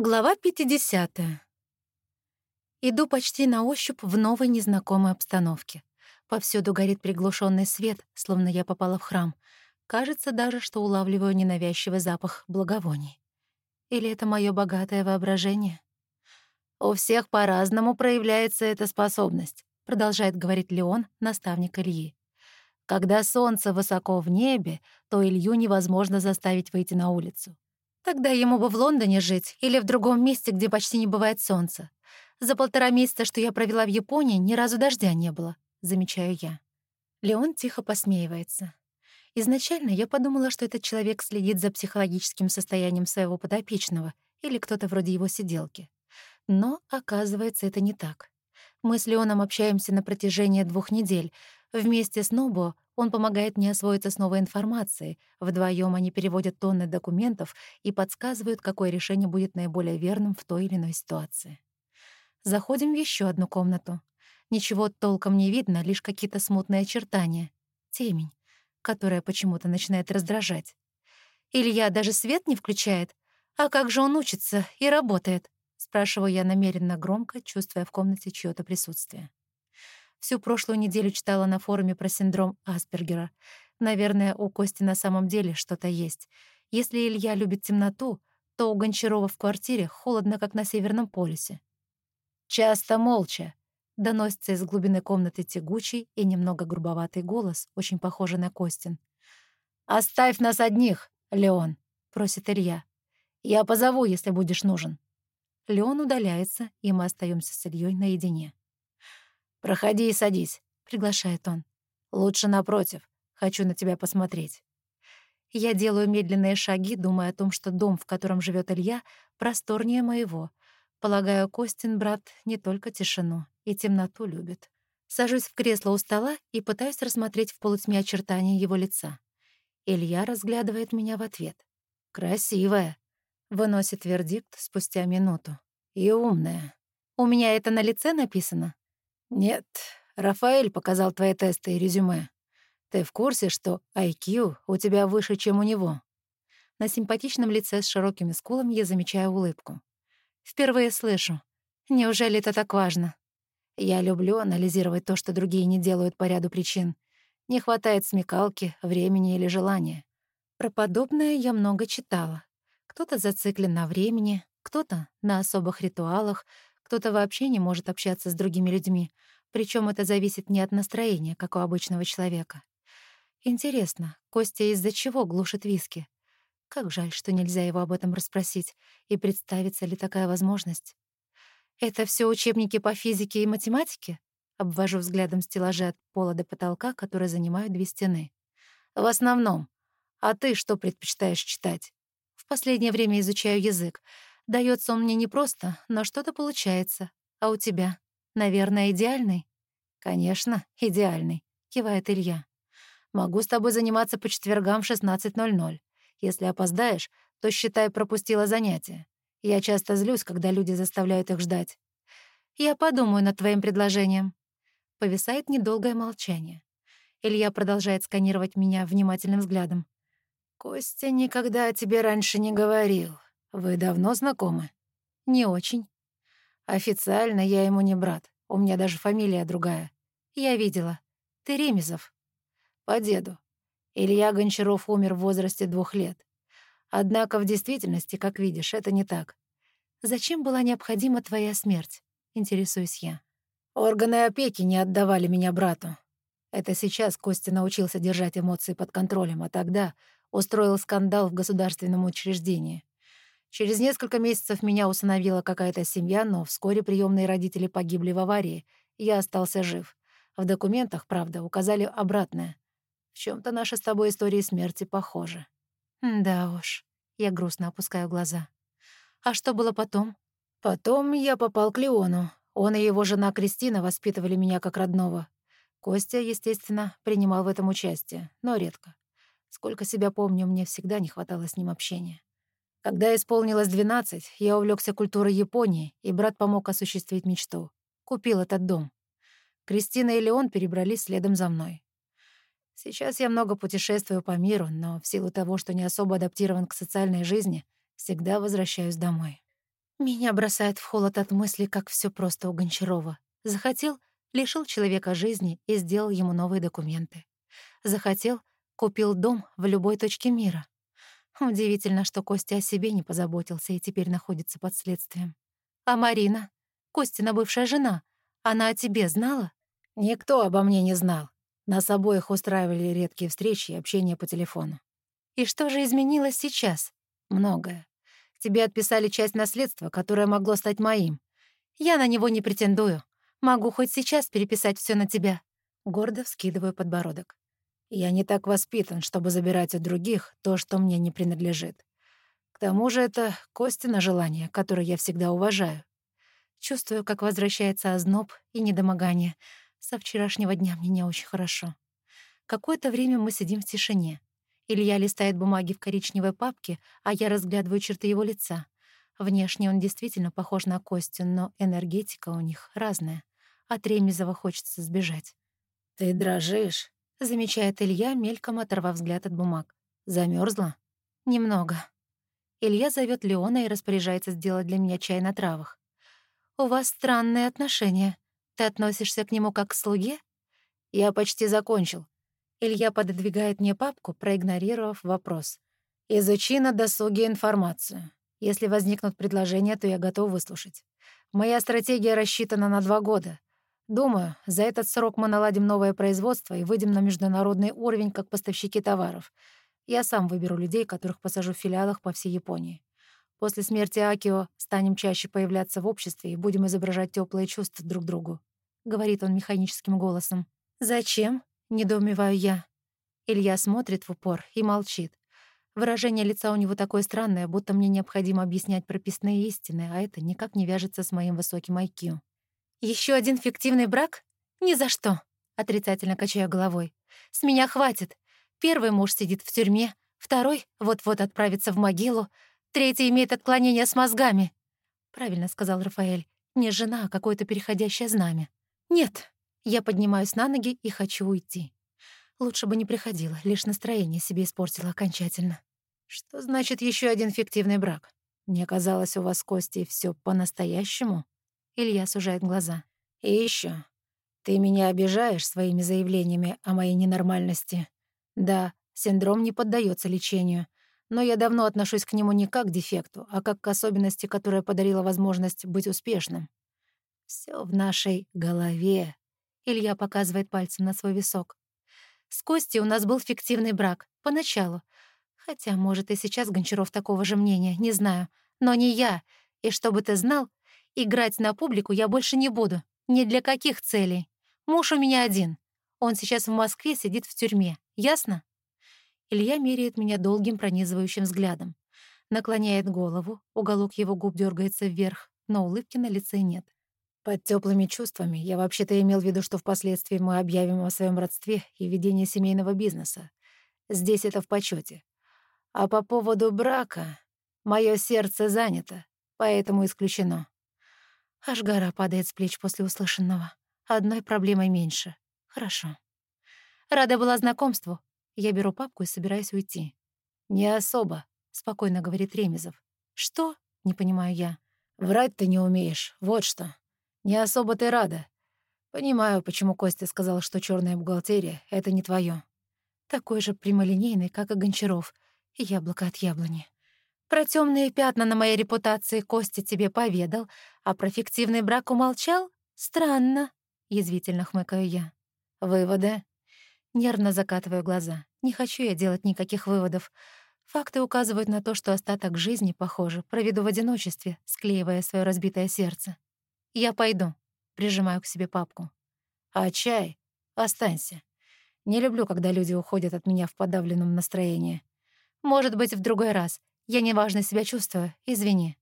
Глава 50. Иду почти на ощупь в новой незнакомой обстановке. Повсюду горит приглушенный свет, словно я попала в храм. Кажется даже, что улавливаю ненавязчивый запах благовоний. Или это мое богатое воображение? «У всех по-разному проявляется эта способность», — продолжает говорить Леон, наставник Ильи. «Когда солнце высоко в небе, то Илью невозможно заставить выйти на улицу. Тогда ему бы в Лондоне жить или в другом месте, где почти не бывает солнца. За полтора месяца, что я провела в Японии, ни разу дождя не было, замечаю я. Леон тихо посмеивается. Изначально я подумала, что этот человек следит за психологическим состоянием своего подопечного или кто-то вроде его сиделки. Но, оказывается, это не так. Мы с Леоном общаемся на протяжении двух недель. Вместе с Нобо он помогает мне освоиться с новой информацией. Вдвоем они переводят тонны документов и подсказывают, какое решение будет наиболее верным в той или иной ситуации. Заходим в еще одну комнату. Ничего толком не видно, лишь какие-то смутные очертания. Темень, которая почему-то начинает раздражать. Илья даже свет не включает. А как же он учится и работает? Спрашиваю я намеренно громко, чувствуя в комнате чьё-то присутствие. Всю прошлую неделю читала на форуме про синдром Аспергера. Наверное, у Кости на самом деле что-то есть. Если Илья любит темноту, то у Гончарова в квартире холодно, как на Северном полюсе. «Часто молча», — доносится из глубины комнаты тягучий и немного грубоватый голос, очень похожий на Костин. «Оставь нас одних, Леон», — просит Илья. «Я позову, если будешь нужен». Леон удаляется, и мы остаемся с Ильей наедине. «Проходи и садись», — приглашает он. «Лучше напротив. Хочу на тебя посмотреть». Я делаю медленные шаги, думая о том, что дом, в котором живет Илья, просторнее моего. Полагаю, Костин, брат, не только тишину и темноту любит. Сажусь в кресло у стола и пытаюсь рассмотреть в полутьме очертания его лица. Илья разглядывает меня в ответ. «Красивая», — выносит вердикт спустя минуту. «И умная. У меня это на лице написано?» «Нет, Рафаэль показал твои тесты и резюме. Ты в курсе, что IQ у тебя выше, чем у него?» На симпатичном лице с широкими скулами я замечаю улыбку. «Впервые слышу. Неужели это так важно?» Я люблю анализировать то, что другие не делают по ряду причин. Не хватает смекалки, времени или желания. Про подобное я много читала. Кто-то зациклен на времени, кто-то на особых ритуалах, кто-то вообще не может общаться с другими людьми, причем это зависит не от настроения, как у обычного человека. Интересно, Костя из-за чего глушит виски? Как жаль, что нельзя его об этом расспросить, и представится ли такая возможность. «Это все учебники по физике и математике?» Обвожу взглядом стеллажи от пола до потолка, которые занимают две стены. «В основном. А ты что предпочитаешь читать?» «В последнее время изучаю язык. Дается он мне непросто, но что-то получается. А у тебя? Наверное, идеальный? Конечно, идеальный, кивает Илья. Могу с тобой заниматься по четвергам в 16.00. Если опоздаешь, то, считай, пропустила занятие. Я часто злюсь, когда люди заставляют их ждать. Я подумаю над твоим предложением. Повисает недолгое молчание. Илья продолжает сканировать меня внимательным взглядом. «Костя никогда о тебе раньше не говорил. «Вы давно знакомы?» «Не очень». «Официально я ему не брат. У меня даже фамилия другая. Я видела. Ты Ремезов». «По деду. Илья Гончаров умер в возрасте двух лет. Однако в действительности, как видишь, это не так. Зачем была необходима твоя смерть?» — интересуюсь я. «Органы опеки не отдавали меня брату. Это сейчас Костя научился держать эмоции под контролем, а тогда устроил скандал в государственном учреждении. Через несколько месяцев меня усыновила какая-то семья, но вскоре приемные родители погибли в аварии, и я остался жив. В документах, правда, указали обратное. В чем то наши с тобой истории смерти похожи. Да уж, я грустно опускаю глаза. А что было потом? Потом я попал к Леону. Он и его жена Кристина воспитывали меня как родного. Костя, естественно, принимал в этом участие, но редко. Сколько себя помню, мне всегда не хватало с ним общения. Когда исполнилось 12, я увлекся культурой Японии, и брат помог осуществить мечту. Купил этот дом. Кристина и Леон перебрались следом за мной. Сейчас я много путешествую по миру, но в силу того, что не особо адаптирован к социальной жизни, всегда возвращаюсь домой. Меня бросает в холод от мысли, как все просто у Гончарова. Захотел — лишил человека жизни и сделал ему новые документы. Захотел — купил дом в любой точке мира. Удивительно, что Костя о себе не позаботился и теперь находится под следствием. А Марина? Костина бывшая жена. Она о тебе знала? Никто обо мне не знал. Нас обоих устраивали редкие встречи и общение по телефону. И что же изменилось сейчас? Многое. Тебе отписали часть наследства, которое могло стать моим. Я на него не претендую. Могу хоть сейчас переписать все на тебя. Гордо вскидываю подбородок. Я не так воспитан, чтобы забирать у других то, что мне не принадлежит. К тому же это Костина желание, которое я всегда уважаю. Чувствую, как возвращается озноб и недомогание. Со вчерашнего дня мне не очень хорошо. Какое-то время мы сидим в тишине. Илья листает бумаги в коричневой папке, а я разглядываю черты его лица. Внешне он действительно похож на Костю, но энергетика у них разная. От Ремезова хочется сбежать. «Ты дрожишь», — замечает Илья, мельком оторвав взгляд от бумаг. Замерзла? «Немного». Илья зовет Леона и распоряжается сделать для меня чай на травах. «У вас странные отношения. Ты относишься к нему как к слуге?» «Я почти закончил. Илья пододвигает мне папку, проигнорировав вопрос. «Изучи на досуге информацию. Если возникнут предложения, то я готов выслушать. Моя стратегия рассчитана на два года. Думаю, за этот срок мы наладим новое производство и выйдем на международный уровень как поставщики товаров. Я сам выберу людей, которых посажу в филиалах по всей Японии. После смерти Акио станем чаще появляться в обществе и будем изображать теплые чувства друг другу», — говорит он механическим голосом. «Зачем?» Недоумеваю я. Илья смотрит в упор и молчит. Выражение лица у него такое странное, будто мне необходимо объяснять прописные истины, а это никак не вяжется с моим высоким IQ. Еще один фиктивный брак? Ни за что!» — отрицательно качаю головой. «С меня хватит. Первый муж сидит в тюрьме, второй вот-вот отправится в могилу, третий имеет отклонение с мозгами». «Правильно», — сказал Рафаэль. «Не жена, а какое-то переходящее знамя». «Нет, я поднимаюсь на ноги и хочу уйти. Лучше бы не приходила, лишь настроение себе испортила окончательно. Что значит еще один фиктивный брак? Мне казалось, у вас Костей всё по-настоящему? Илья сужает глаза. И еще, Ты меня обижаешь своими заявлениями о моей ненормальности. Да, синдром не поддается лечению, но я давно отношусь к нему не как к дефекту, а как к особенности, которая подарила возможность быть успешным. Все в нашей голове, Илья показывает пальцем на свой висок. С Костей у нас был фиктивный брак. Поначалу. Хотя, может, и сейчас Гончаров такого же мнения, не знаю. Но не я. И чтобы ты знал, играть на публику я больше не буду. Ни для каких целей. Муж у меня один. Он сейчас в Москве сидит в тюрьме. Ясно? Илья меряет меня долгим пронизывающим взглядом. Наклоняет голову, уголок его губ дергается вверх, но улыбки на лице нет. Под теплыми чувствами я вообще-то имел в виду, что впоследствии мы объявим о своем родстве и ведении семейного бизнеса. Здесь это в почете. А по поводу брака мое сердце занято, поэтому исключено. Аж гора падает с плеч после услышанного. Одной проблемой меньше. Хорошо. Рада была знакомству. Я беру папку и собираюсь уйти. «Не особо», — спокойно говорит Ремезов. «Что?» — не понимаю я. «Врать ты не умеешь, вот что». Не особо ты рада. Понимаю, почему Костя сказал, что черная бухгалтерия — это не твое. Такой же прямолинейный, как и Гончаров, яблоко от яблони. Про темные пятна на моей репутации Костя тебе поведал, а про фиктивный брак умолчал? Странно, — язвительно хмыкаю я. Выводы? Нервно закатываю глаза. Не хочу я делать никаких выводов. Факты указывают на то, что остаток жизни, похоже, проведу в одиночестве, склеивая свое разбитое сердце. «Я пойду», — прижимаю к себе папку. «А чай? Останься. Не люблю, когда люди уходят от меня в подавленном настроении». «Может быть, в другой раз. Я неважно себя чувствую. Извини».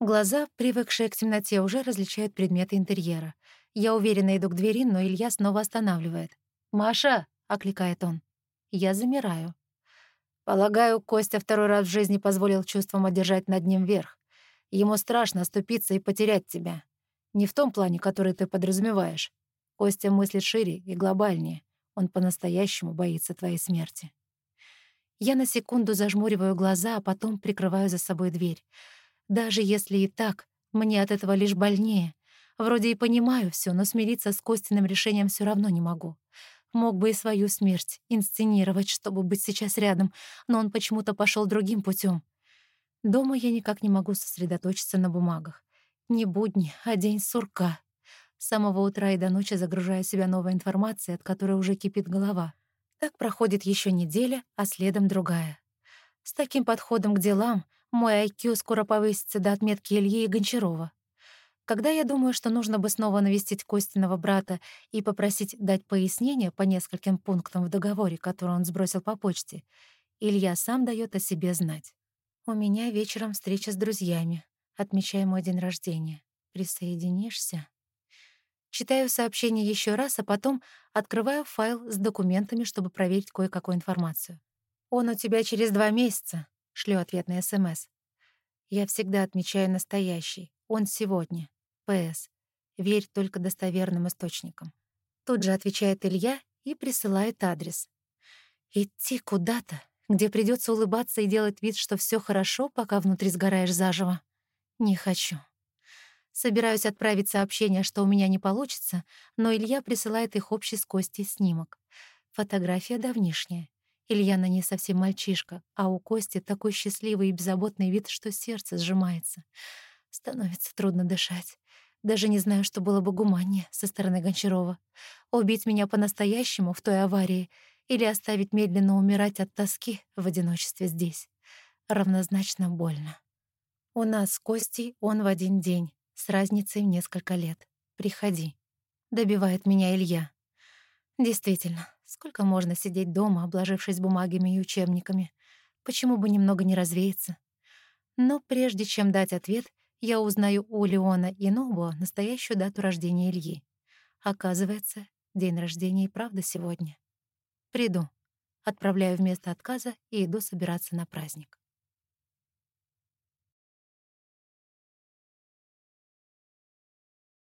Глаза, привыкшие к темноте, уже различают предметы интерьера. Я уверенно иду к двери, но Илья снова останавливает. «Маша!» — окликает он. Я замираю. Полагаю, Костя второй раз в жизни позволил чувствам одержать над ним верх. Ему страшно оступиться и потерять тебя. Не в том плане, который ты подразумеваешь. Костя мыслит шире и глобальнее. Он по-настоящему боится твоей смерти. Я на секунду зажмуриваю глаза, а потом прикрываю за собой дверь. Даже если и так, Мне от этого лишь больнее. Вроде и понимаю все, но смириться с Костиным решением все равно не могу. Мог бы и свою смерть инсценировать, чтобы быть сейчас рядом, но он почему-то пошел другим путем. Дома я никак не могу сосредоточиться на бумагах. Не будни, а день сурка. С самого утра и до ночи загружаю себя новой информацией, от которой уже кипит голова. Так проходит еще неделя, а следом другая. С таким подходом к делам мой IQ скоро повысится до отметки Ильи и Гончарова. Когда я думаю, что нужно бы снова навестить Костиного брата и попросить дать пояснение по нескольким пунктам в договоре, который он сбросил по почте, Илья сам дает о себе знать. У меня вечером встреча с друзьями. Отмечаю мой день рождения. Присоединишься? Читаю сообщение еще раз, а потом открываю файл с документами, чтобы проверить кое-какую информацию. «Он у тебя через два месяца», — шлю ответный СМС. Я всегда отмечаю настоящий. Он сегодня. П.С. Верь только достоверным источникам. Тут же отвечает Илья и присылает адрес. Идти куда-то, где придется улыбаться и делать вид, что все хорошо, пока внутри сгораешь заживо. Не хочу. Собираюсь отправить сообщение, что у меня не получится, но Илья присылает их общий с Костей снимок. Фотография давнишняя. Илья на ней совсем мальчишка, а у Кости такой счастливый и беззаботный вид, что сердце сжимается. Становится трудно дышать. Даже не знаю, что было бы гуманнее со стороны Гончарова. Убить меня по-настоящему в той аварии или оставить медленно умирать от тоски в одиночестве здесь. Равнозначно больно. У нас с Костей он в один день, с разницей в несколько лет. Приходи. Добивает меня Илья. Действительно, сколько можно сидеть дома, обложившись бумагами и учебниками? Почему бы немного не развеяться? Но прежде чем дать ответ, я узнаю у Леона и Нобуа настоящую дату рождения Ильи. Оказывается, день рождения и правда сегодня. Приду. Отправляю вместо отказа и иду собираться на праздник.